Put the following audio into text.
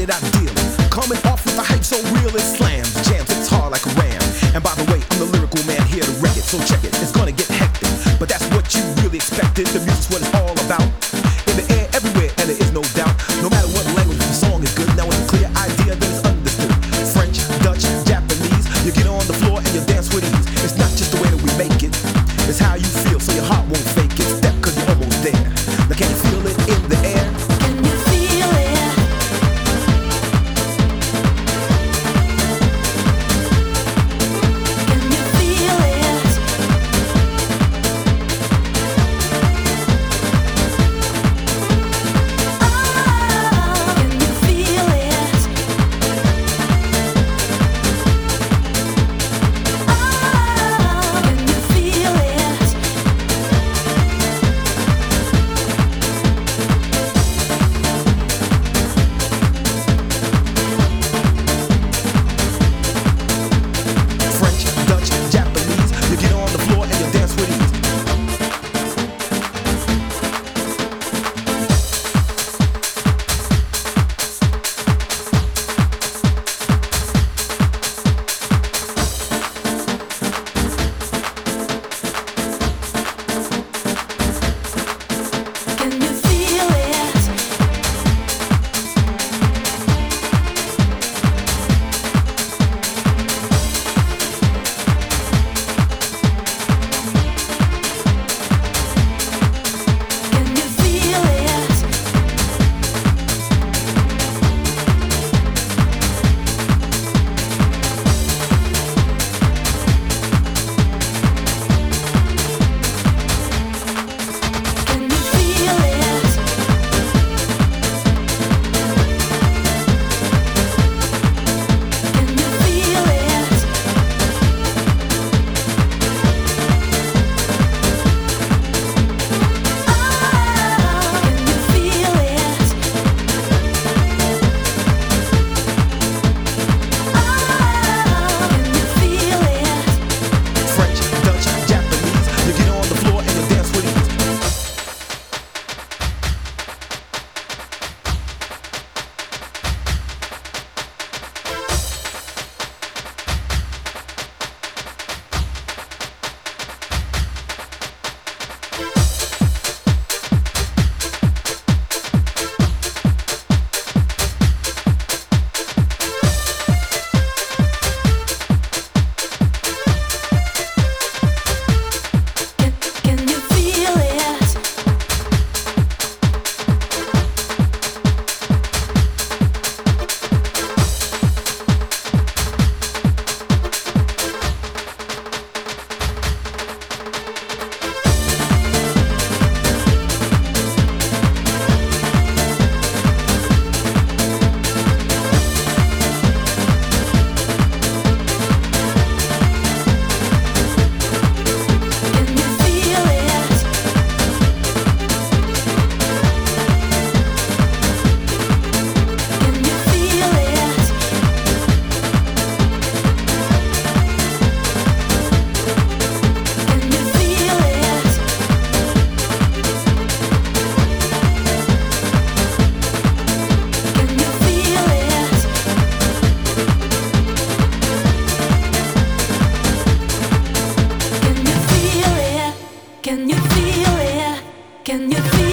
minute I deal it. Coming off with a hype so real it slams, jams, it's hard like a ram. And by the way, I'm the lyrical man here to wreck it, so check it, it's gonna get hectic. But that's what you really expected, the music's what it's all about. In the air, everywhere, and there is no doubt. No matter what language, the song is good. Now it's a clear idea that it's understood. French, Dutch, Japanese, you get on the floor and you dance with ease. Can you feel